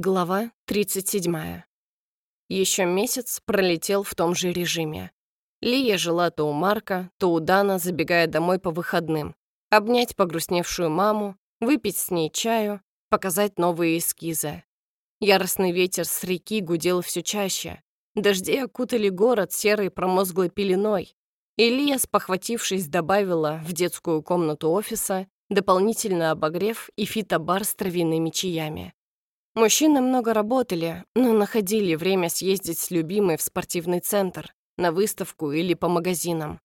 Глава 37. Еще месяц пролетел в том же режиме. Лия жила то у Марка, то у Дана, забегая домой по выходным. Обнять погрустневшую маму, выпить с ней чаю, показать новые эскизы. Яростный ветер с реки гудел все чаще. Дожди окутали город серой промозглой пеленой. И Лия, спохватившись, добавила в детскую комнату офиса дополнительно обогрев и фитобар с травяными чаями. Мужчины много работали, но находили время съездить с любимой в спортивный центр, на выставку или по магазинам.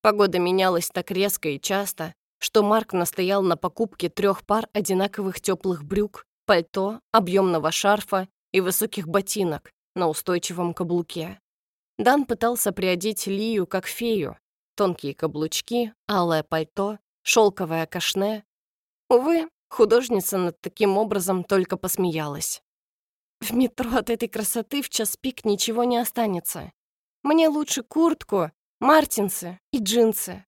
Погода менялась так резко и часто, что Марк настоял на покупке трех пар одинаковых теплых брюк, пальто, объемного шарфа и высоких ботинок на устойчивом каблуке. Дан пытался приодеть Лию как фею. Тонкие каблучки, алое пальто, шелковое кашне. Увы, Художница над таким образом только посмеялась. В метро от этой красоты в час пик ничего не останется. Мне лучше куртку, мартинсы и джинсы.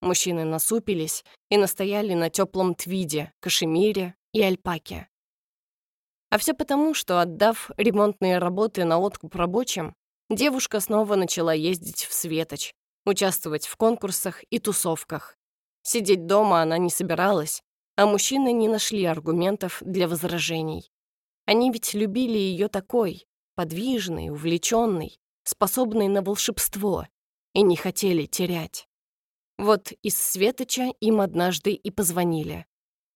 Мужчины насупились и настояли на теплом твиде, кашемире и альпаке. А все потому, что, отдав ремонтные работы на откуп рабочим, девушка снова начала ездить в Светоч, участвовать в конкурсах и тусовках. Сидеть дома она не собиралась, а мужчины не нашли аргументов для возражений. Они ведь любили ее такой, подвижной, увлеченной, способной на волшебство, и не хотели терять. Вот из Светоча им однажды и позвонили.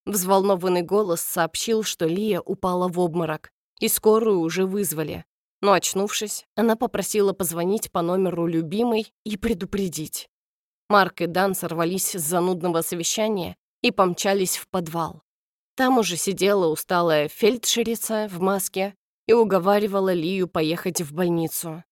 Взволнованный голос сообщил, что Лия упала в обморок, и скорую уже вызвали. Но, очнувшись, она попросила позвонить по номеру любимой и предупредить. Марк и Дан сорвались с занудного совещания и помчались в подвал. Там уже сидела усталая фельдшерица в маске и уговаривала Лию поехать в больницу.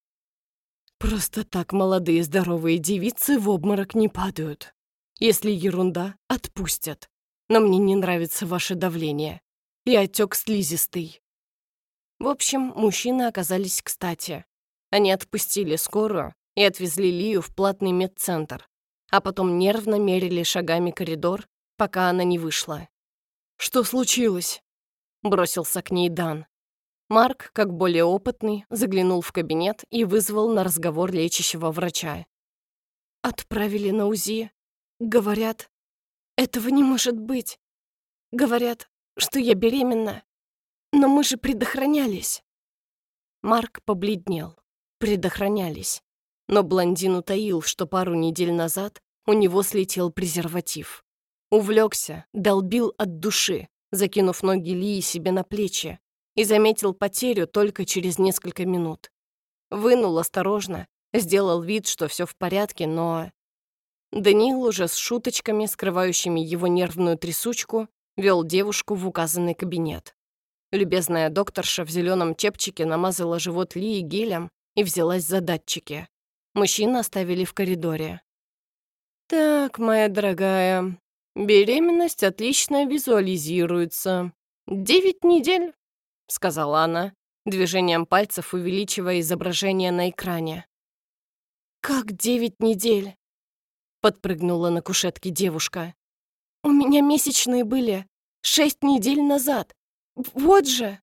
«Просто так молодые здоровые девицы в обморок не падают. Если ерунда, отпустят. Но мне не нравится ваше давление. И отек слизистый». В общем, мужчины оказались кстати. Они отпустили скорую и отвезли Лию в платный медцентр, а потом нервно мерили шагами коридор пока она не вышла. «Что случилось?» — бросился к ней Дан. Марк, как более опытный, заглянул в кабинет и вызвал на разговор лечащего врача. «Отправили на УЗИ. Говорят, этого не может быть. Говорят, что я беременна. Но мы же предохранялись». Марк побледнел. Предохранялись. Но блондин утаил, что пару недель назад у него слетел презерватив. Увлекся, долбил от души, закинув ноги Лии себе на плечи, и заметил потерю только через несколько минут. Вынул осторожно, сделал вид, что все в порядке, но... Даниил уже с шуточками, скрывающими его нервную трясучку, вел девушку в указанный кабинет. Любезная докторша в зеленом чепчике намазала живот Лии гелем и взялась за датчики. Мужчину оставили в коридоре. «Так, моя дорогая, «Беременность отлично визуализируется. Девять недель», — сказала она, движением пальцев увеличивая изображение на экране. «Как девять недель?» — подпрыгнула на кушетке девушка. «У меня месячные были шесть недель назад. Вот же!»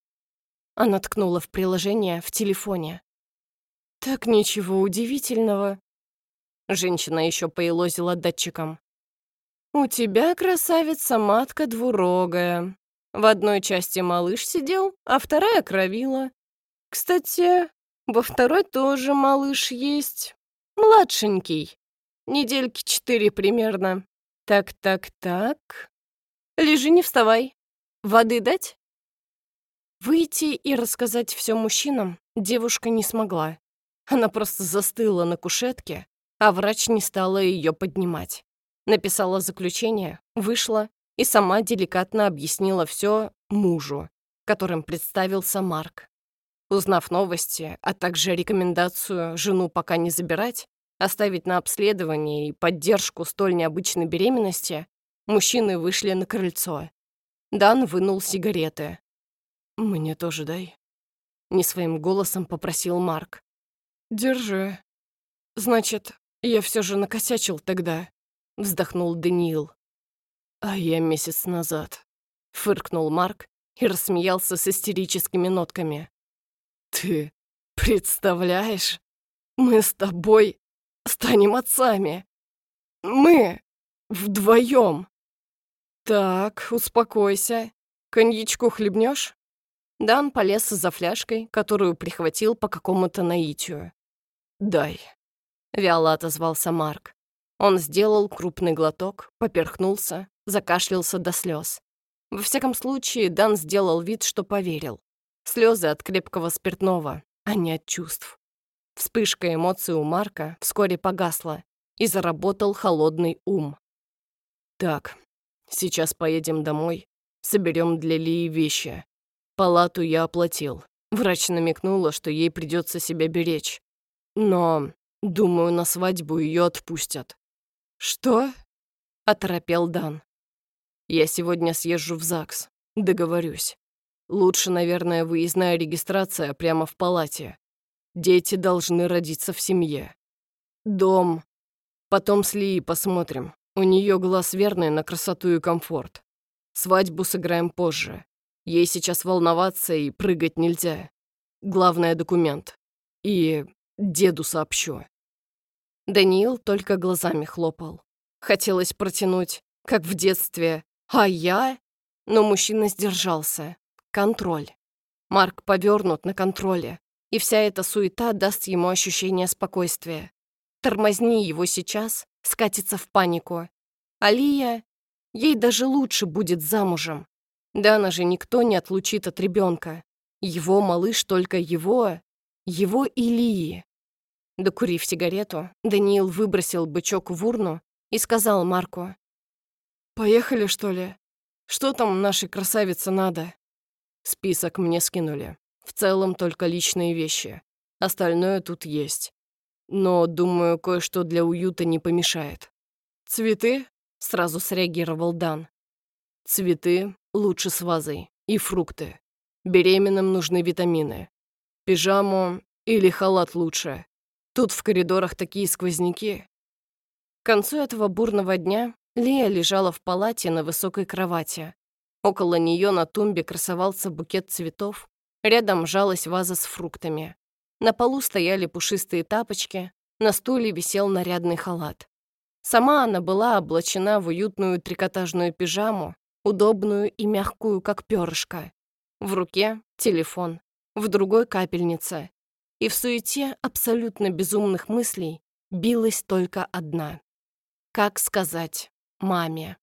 Она ткнула в приложение в телефоне. «Так ничего удивительного». Женщина еще поелозила датчиком. «У тебя, красавица, матка двурогая. В одной части малыш сидел, а вторая кровила. Кстати, во второй тоже малыш есть. Младшенький. Недельки четыре примерно. Так-так-так. Лежи, не вставай. Воды дать?» Выйти и рассказать все мужчинам девушка не смогла. Она просто застыла на кушетке, а врач не стала ее поднимать. Написала заключение, вышла и сама деликатно объяснила все мужу, которым представился Марк. Узнав новости, а также рекомендацию жену пока не забирать, оставить на обследование и поддержку столь необычной беременности, мужчины вышли на крыльцо. Дан вынул сигареты. «Мне тоже дай», — не своим голосом попросил Марк. «Держи. Значит, я все же накосячил тогда вздохнул Даниил. А я месяц назад, фыркнул Марк и рассмеялся с истерическими нотками. «Ты представляешь? Мы с тобой станем отцами. Мы вдвоем. Так, успокойся. Коньячку хлебнешь? Дан полез за фляжкой, которую прихватил по какому-то наитию. «Дай», — вяло отозвался Марк. Он сделал крупный глоток, поперхнулся, закашлялся до слез. Во всяком случае, Дан сделал вид, что поверил. Слезы от крепкого спиртного, а не от чувств. Вспышка эмоций у Марка вскоре погасла, и заработал холодный ум. «Так, сейчас поедем домой, соберем для Лии вещи. Палату я оплатил. Врач намекнула, что ей придется себя беречь. Но, думаю, на свадьбу ее отпустят. «Что?» — оторопел Дан. «Я сегодня съезжу в ЗАГС. Договорюсь. Лучше, наверное, выездная регистрация прямо в палате. Дети должны родиться в семье. Дом. Потом с Лией посмотрим. У нее глаз верный на красоту и комфорт. Свадьбу сыграем позже. Ей сейчас волноваться и прыгать нельзя. Главное — документ. И деду сообщу. Даниил только глазами хлопал. Хотелось протянуть, как в детстве, «А я?» Но мужчина сдержался. Контроль. Марк повернут на контроле, и вся эта суета даст ему ощущение спокойствия. Тормозни его сейчас, скатится в панику. Алия, ей даже лучше будет замужем. Дана же никто не отлучит от ребенка. Его малыш только его, его Илии. Докурив сигарету, Даниил выбросил бычок в урну и сказал Марку. «Поехали, что ли? Что там нашей красавице надо?» Список мне скинули. В целом только личные вещи. Остальное тут есть. Но, думаю, кое-что для уюта не помешает. «Цветы?» — сразу среагировал Дан. «Цветы лучше с вазой. И фрукты. Беременным нужны витамины. Пижаму или халат лучше. Тут в коридорах такие сквозняки. К концу этого бурного дня Лия лежала в палате на высокой кровати. Около нее на тумбе красовался букет цветов, рядом жалась ваза с фруктами. На полу стояли пушистые тапочки, на стуле висел нарядный халат. Сама она была облачена в уютную трикотажную пижаму, удобную и мягкую, как перышко. В руке телефон, в другой капельница, и в суете абсолютно безумных мыслей билась только одна. Как сказать маме?